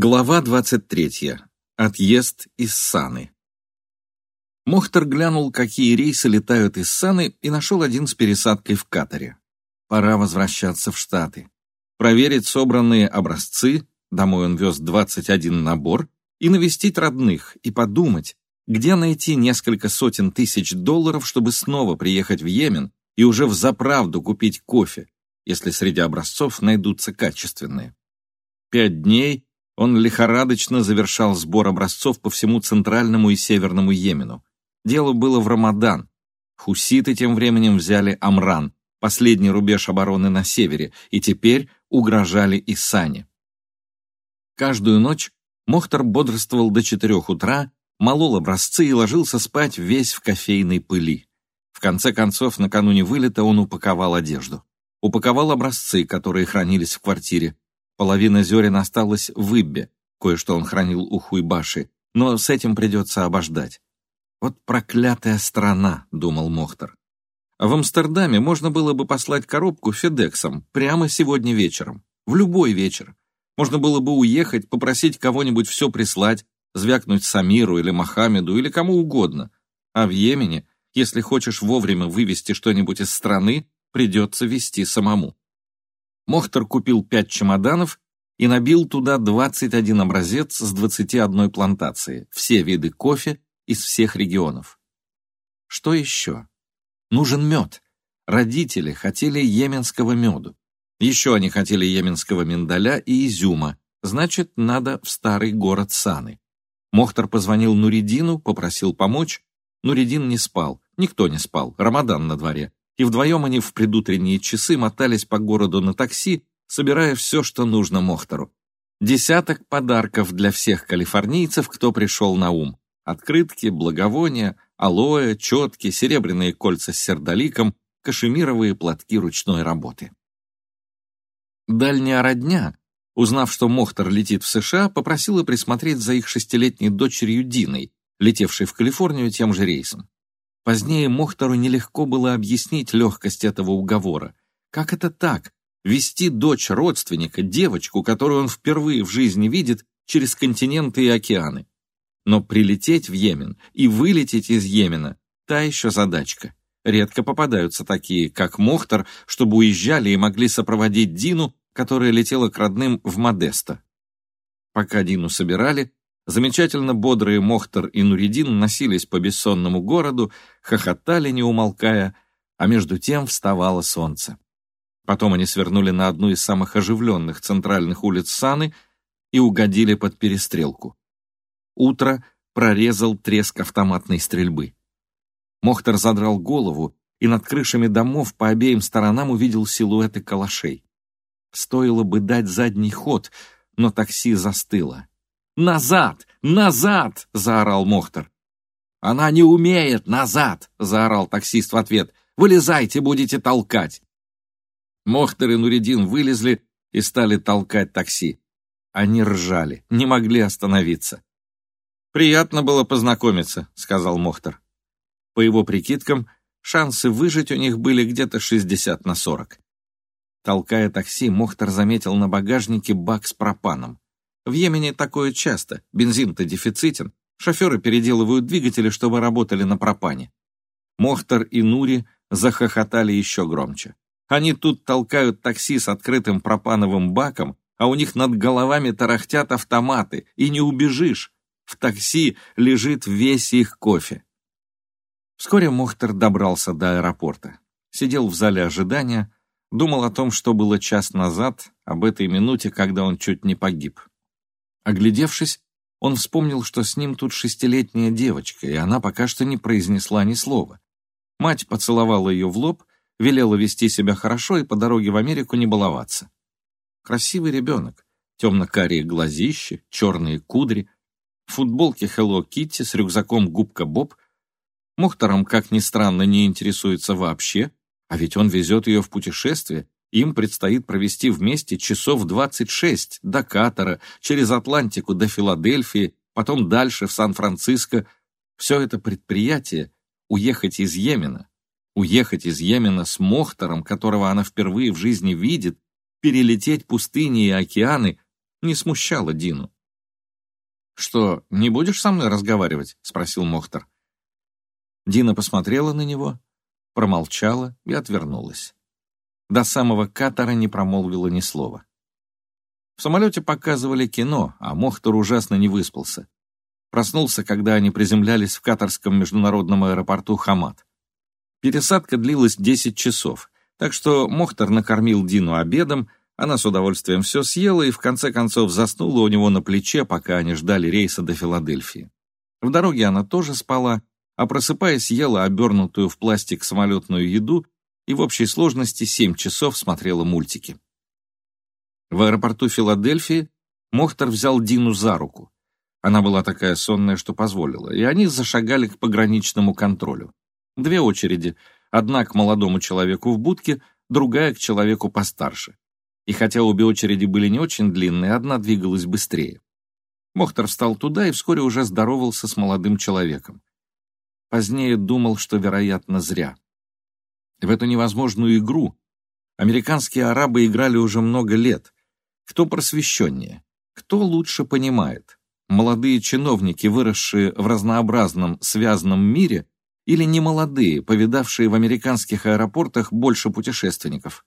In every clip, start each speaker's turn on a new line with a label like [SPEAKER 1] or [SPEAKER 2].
[SPEAKER 1] Глава 23. Отъезд из Саны. Мохтер глянул, какие рейсы летают из Саны, и нашел один с пересадкой в Катаре. Пора возвращаться в Штаты. Проверить собранные образцы, домой он вез 21 набор, и навестить родных, и подумать, где найти несколько сотен тысяч долларов, чтобы снова приехать в Йемен и уже в заправду купить кофе, если среди образцов найдутся качественные. Пять дней — он лихорадочно завершал сбор образцов по всему центральному и северному Йемену. Дело было в Рамадан. Хуситы тем временем взяли Амран, последний рубеж обороны на севере, и теперь угрожали Исане. Каждую ночь Мохтар бодрствовал до четырех утра, молол образцы и ложился спать весь в кофейной пыли. В конце концов, накануне вылета он упаковал одежду. Упаковал образцы, которые хранились в квартире, Половина зерен осталась в Иббе, кое-что он хранил у Хуйбаши, но с этим придется обождать. «Вот проклятая страна», — думал Мохтар. А в Амстердаме можно было бы послать коробку Федексом прямо сегодня вечером, в любой вечер. Можно было бы уехать, попросить кого-нибудь все прислать, звякнуть Самиру или Мохаммеду или кому угодно. А в Йемене, если хочешь вовремя вывести что-нибудь из страны, придется вести самому. Мохтар купил пять чемоданов и набил туда 21 образец с 21 плантации, все виды кофе из всех регионов. Что еще? Нужен мед. Родители хотели йеменского меду. Еще они хотели йеменского миндаля и изюма, значит, надо в старый город Саны. Мохтар позвонил Нуридину, попросил помочь. Нуридин не спал, никто не спал, Рамадан на дворе и вдвоем они в предутренние часы мотались по городу на такси, собирая все, что нужно Мохтору. Десяток подарков для всех калифорнийцев, кто пришел на ум. Открытки, благовония, алоэ, четки, серебряные кольца с сердоликом, кашемировые платки ручной работы. Дальняя родня, узнав, что Мохтар летит в США, попросила присмотреть за их шестилетней дочерью Диной, летевшей в Калифорнию тем же рейсом. Позднее Мохтору нелегко было объяснить легкость этого уговора. Как это так? Вести дочь родственника, девочку, которую он впервые в жизни видит, через континенты и океаны. Но прилететь в Йемен и вылететь из Йемена – та еще задачка. Редко попадаются такие, как Мохтар, чтобы уезжали и могли сопроводить Дину, которая летела к родным в Модесто. Пока Дину собирали, Замечательно бодрые Мохтар и Нуридин носились по бессонному городу, хохотали, не умолкая, а между тем вставало солнце. Потом они свернули на одну из самых оживленных центральных улиц Саны и угодили под перестрелку. Утро прорезал треск автоматной стрельбы. Мохтар задрал голову и над крышами домов по обеим сторонам увидел силуэты калашей. Стоило бы дать задний ход, но такси застыло. «Назад! Назад!» — заорал Мохтар. «Она не умеет! Назад!» — заорал таксист в ответ. «Вылезайте, будете толкать!» Мохтар и Нуридин вылезли и стали толкать такси. Они ржали, не могли остановиться. «Приятно было познакомиться», — сказал Мохтар. По его прикидкам, шансы выжить у них были где-то 60 на 40. Толкая такси, Мохтар заметил на багажнике бак с пропаном. В Йемене такое часто, бензин-то дефицитен, шоферы переделывают двигатели, чтобы работали на пропане. Мохтар и Нури захохотали еще громче. Они тут толкают такси с открытым пропановым баком, а у них над головами тарахтят автоматы, и не убежишь. В такси лежит весь их кофе. Вскоре Мохтар добрался до аэропорта. Сидел в зале ожидания, думал о том, что было час назад, об этой минуте, когда он чуть не погиб. Оглядевшись, он вспомнил, что с ним тут шестилетняя девочка, и она пока что не произнесла ни слова. Мать поцеловала ее в лоб, велела вести себя хорошо и по дороге в Америку не баловаться. Красивый ребенок, темно-карие глазищи, черные кудри, в футболке Hello Kitty с рюкзаком губка Боб. Мухтаром, как ни странно, не интересуется вообще, а ведь он везет ее в путешествие, им предстоит провести вместе часов 26 до Катара, через Атлантику до Филадельфии, потом дальше в Сан-Франциско. Все это предприятие — уехать из Йемена. Уехать из Йемена с Мохтором, которого она впервые в жизни видит, перелететь пустыни и океаны, не смущало Дину. «Что, не будешь со мной разговаривать?» — спросил Мохтар. Дина посмотрела на него, промолчала и отвернулась. До самого катара не промолвила ни слова. В самолете показывали кино, а Мохтар ужасно не выспался. Проснулся, когда они приземлялись в катарском международном аэропорту Хамад. Пересадка длилась 10 часов, так что Мохтар накормил Дину обедом, она с удовольствием все съела и в конце концов заснула у него на плече, пока они ждали рейса до Филадельфии. В дороге она тоже спала, а просыпаясь, ела обернутую в пластик самолетную еду и в общей сложности 7 часов смотрела мультики. В аэропорту Филадельфии Мохтар взял Дину за руку. Она была такая сонная, что позволила, и они зашагали к пограничному контролю. Две очереди, одна к молодому человеку в будке, другая к человеку постарше. И хотя обе очереди были не очень длинные, одна двигалась быстрее. Мохтар встал туда и вскоре уже здоровался с молодым человеком. Позднее думал, что, вероятно, зря. В эту невозможную игру американские арабы играли уже много лет. Кто просвещеннее? Кто лучше понимает? Молодые чиновники, выросшие в разнообразном связанном мире, или немолодые, повидавшие в американских аэропортах больше путешественников.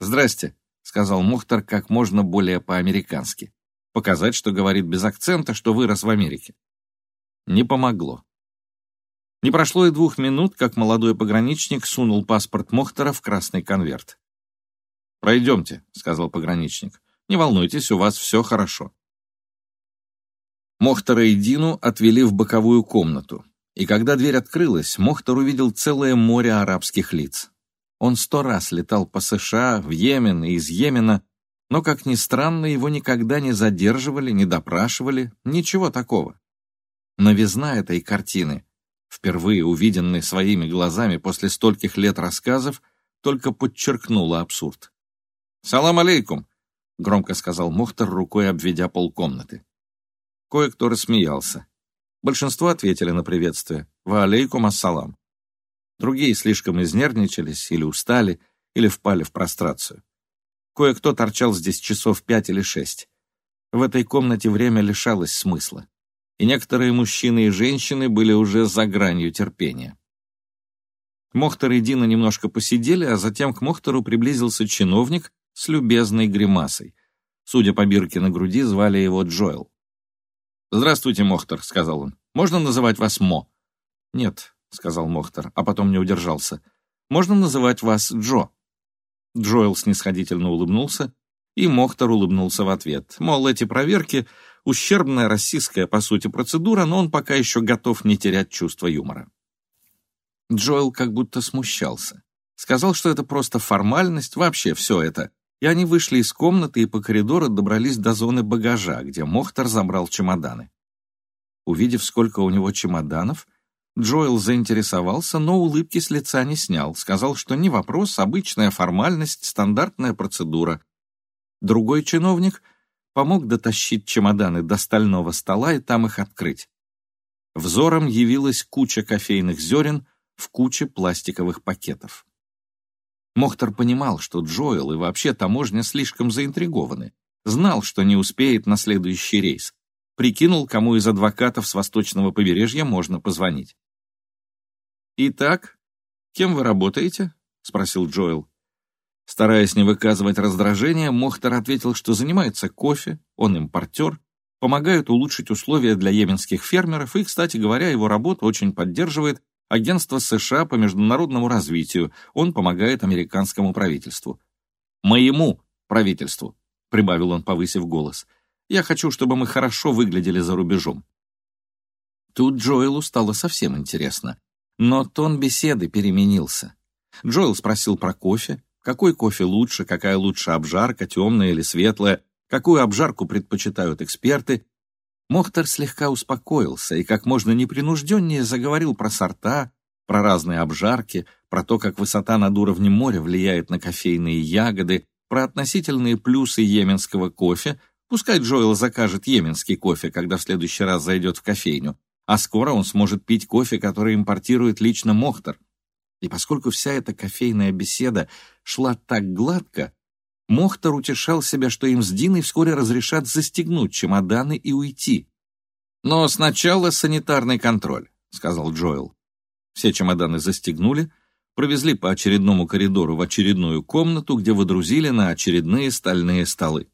[SPEAKER 1] «Здрасте», — сказал Мухтар как можно более по-американски. Показать, что говорит без акцента, что вырос в Америке. Не помогло. Не прошло и двух минут, как молодой пограничник сунул паспорт Мохтара в красный конверт. «Пройдемте», — сказал пограничник. «Не волнуйтесь, у вас все хорошо». Мохтара и Дину отвели в боковую комнату. И когда дверь открылась, Мохтар увидел целое море арабских лиц. Он сто раз летал по США, в Йемен и из Йемена, но, как ни странно, его никогда не задерживали, не допрашивали, ничего такого. Новизна этой картины, впервые увиденной своими глазами после стольких лет рассказов, только подчеркнула абсурд. «Салам алейкум!» — громко сказал Мохтар, рукой обведя полкомнаты. Кое-кто рассмеялся. Большинство ответили на приветствие «Ва алейкум ассалам». Другие слишком изнервничались или устали, или впали в прострацию. Кое-кто торчал здесь часов пять или шесть. В этой комнате время лишалось смысла. И некоторые мужчины и женщины были уже за гранью терпения. Мохтар и Дина немножко посидели, а затем к Мохтару приблизился чиновник с любезной гримасой. Судя по бирке на груди, звали его Джоэл. «Здравствуйте, Мохтар», — сказал он. «Можно называть вас Мо?» «Нет», — сказал Мохтар, а потом не удержался. «Можно называть вас Джо?» Джоэл снисходительно улыбнулся, и Мохтар улыбнулся в ответ. Мол, эти проверки — ущербная российская, по сути, процедура, но он пока еще готов не терять чувство юмора. Джоэл как будто смущался. Сказал, что это просто формальность, вообще все это и они вышли из комнаты и по коридору добрались до зоны багажа, где Мохтар забрал чемоданы. Увидев, сколько у него чемоданов, Джоэл заинтересовался, но улыбки с лица не снял, сказал, что не вопрос, обычная формальность, стандартная процедура. Другой чиновник помог дотащить чемоданы до стального стола и там их открыть. Взором явилась куча кофейных зерен в куче пластиковых пакетов. Мохтар понимал, что Джоэл и вообще таможня слишком заинтригованы. Знал, что не успеет на следующий рейс. Прикинул, кому из адвокатов с восточного побережья можно позвонить. «Итак, кем вы работаете?» — спросил Джоэл. Стараясь не выказывать раздражения, Мохтар ответил, что занимается кофе, он импортер, помогает улучшить условия для йеменских фермеров и, кстати говоря, его работа очень поддерживает Агентство США по международному развитию. Он помогает американскому правительству. «Моему правительству», — прибавил он, повысив голос. «Я хочу, чтобы мы хорошо выглядели за рубежом». Тут Джоэлу стало совсем интересно. Но тон беседы переменился. Джоэл спросил про кофе. Какой кофе лучше, какая лучше обжарка, темная или светлая, какую обжарку предпочитают эксперты, Мохтар слегка успокоился и как можно непринужденнее заговорил про сорта, про разные обжарки, про то, как высота над уровнем моря влияет на кофейные ягоды, про относительные плюсы йеменского кофе, пускай Джоэл закажет йеменский кофе, когда в следующий раз зайдет в кофейню, а скоро он сможет пить кофе, который импортирует лично Мохтар. И поскольку вся эта кофейная беседа шла так гладко, Мохтар утешал себя, что им с Диной вскоре разрешат застегнуть чемоданы и уйти. «Но сначала санитарный контроль», — сказал Джоэл. Все чемоданы застегнули, провезли по очередному коридору в очередную комнату, где водрузили на очередные стальные столы.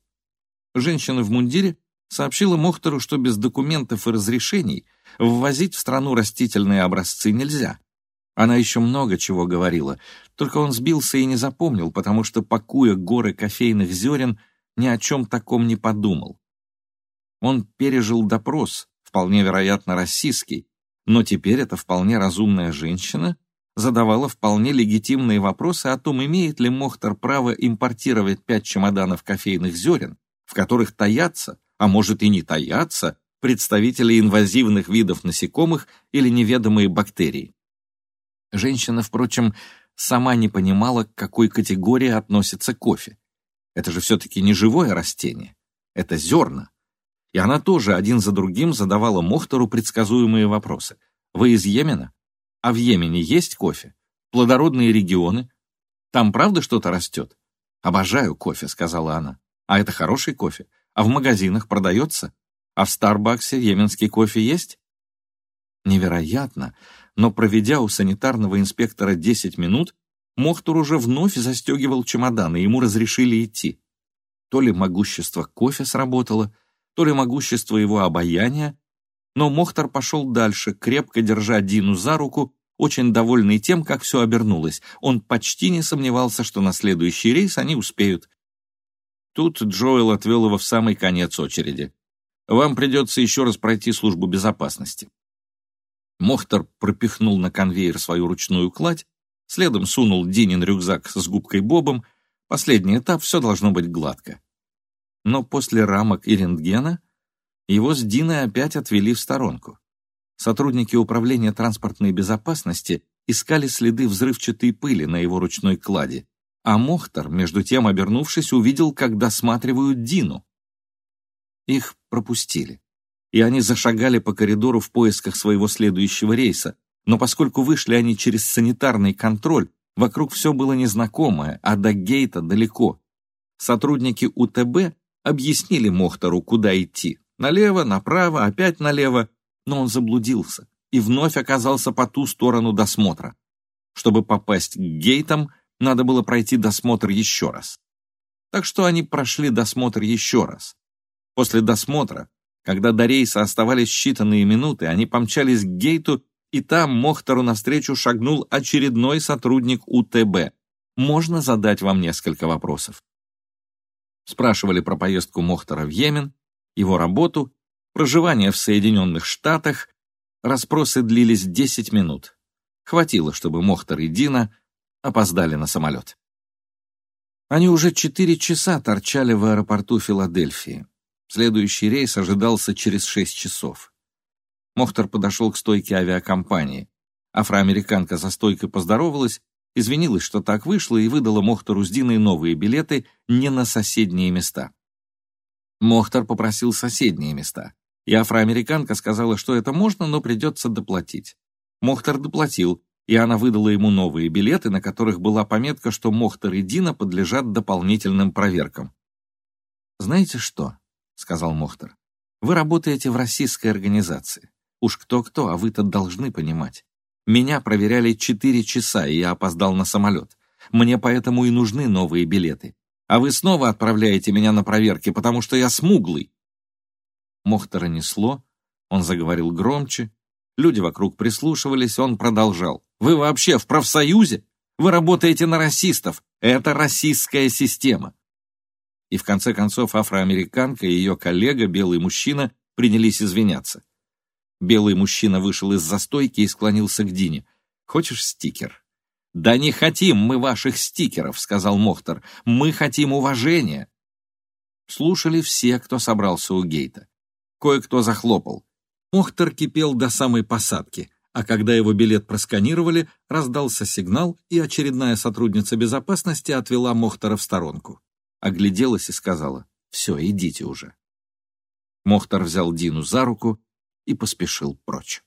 [SPEAKER 1] Женщина в мундире сообщила Мохтору, что без документов и разрешений ввозить в страну растительные образцы нельзя. Она еще много чего говорила, только он сбился и не запомнил, потому что, пакуя горы кофейных зерен, ни о чем таком не подумал. Он пережил допрос, вполне вероятно, российский, но теперь эта вполне разумная женщина задавала вполне легитимные вопросы о том, имеет ли Мохтар право импортировать пять чемоданов кофейных зерен, в которых таятся, а может и не таятся, представители инвазивных видов насекомых или неведомые бактерии. Женщина, впрочем, сама не понимала, к какой категории относится кофе. Это же все-таки не живое растение, это зерна. И она тоже один за другим задавала Мохтору предсказуемые вопросы. «Вы из Йемена? А в Йемене есть кофе? Плодородные регионы? Там правда что-то растет?» «Обожаю кофе», — сказала она. «А это хороший кофе? А в магазинах продается? А в Старбаксе йеменский кофе есть?» Невероятно, но проведя у санитарного инспектора 10 минут, Мохтур уже вновь застегивал чемодан, и ему разрешили идти. То ли могущество кофе сработало, то ли могущество его обаяния, но Мохтар пошел дальше, крепко держа Дину за руку, очень довольный тем, как все обернулось. Он почти не сомневался, что на следующий рейс они успеют. Тут Джоэл отвел его в самый конец очереди. «Вам придется еще раз пройти службу безопасности». Мохтар пропихнул на конвейер свою ручную кладь, следом сунул Динин рюкзак с губкой Бобом. Последний этап, все должно быть гладко но после рамок и рентгена его с Диной опять отвели в сторонку. Сотрудники управления транспортной безопасности искали следы взрывчатой пыли на его ручной кладе, а Мохтар, между тем обернувшись, увидел, как досматривают Дину. Их пропустили, и они зашагали по коридору в поисках своего следующего рейса, но поскольку вышли они через санитарный контроль, вокруг все было незнакомое, а до гейта далеко. Сотрудники УТБ объяснили Мохтору, куда идти. Налево, направо, опять налево, но он заблудился и вновь оказался по ту сторону досмотра. Чтобы попасть к гейтам, надо было пройти досмотр еще раз. Так что они прошли досмотр еще раз. После досмотра, когда до рейса оставались считанные минуты, они помчались к гейту, и там Мохтору навстречу шагнул очередной сотрудник УТБ. Можно задать вам несколько вопросов. Спрашивали про поездку Мохтара в Йемен, его работу, проживание в Соединенных Штатах. Расспросы длились 10 минут. Хватило, чтобы Мохтар и Дина опоздали на самолет. Они уже четыре часа торчали в аэропорту Филадельфии. Следующий рейс ожидался через шесть часов. Мохтар подошел к стойке авиакомпании. Афроамериканка за стойкой поздоровалась извинилась, что так вышло, и выдала Мохтару с Диной новые билеты не на соседние места. Мохтар попросил соседние места, и афроамериканка сказала, что это можно, но придется доплатить. Мохтар доплатил, и она выдала ему новые билеты, на которых была пометка, что Мохтар и Дина подлежат дополнительным проверкам. «Знаете что?» — сказал Мохтар. «Вы работаете в российской организации. Уж кто-кто, а вы-то должны понимать. Меня проверяли четыре часа, и я опоздал на самолет. Мне поэтому и нужны новые билеты. А вы снова отправляете меня на проверки, потому что я смуглый. Мохтара несло, он заговорил громче. Люди вокруг прислушивались, он продолжал. «Вы вообще в профсоюзе? Вы работаете на расистов. Это российская система». И в конце концов афроамериканка и ее коллега, белый мужчина, принялись извиняться. Белый мужчина вышел из застойки и склонился к Дине. «Хочешь стикер?» «Да не хотим мы ваших стикеров», — сказал Мохтар. «Мы хотим уважения». Слушали все, кто собрался у гейта. Кое-кто захлопал. Мохтар кипел до самой посадки, а когда его билет просканировали, раздался сигнал, и очередная сотрудница безопасности отвела Мохтара в сторонку. Огляделась и сказала, «Все, идите уже». Мохтар взял Дину за руку и поспешил прочь.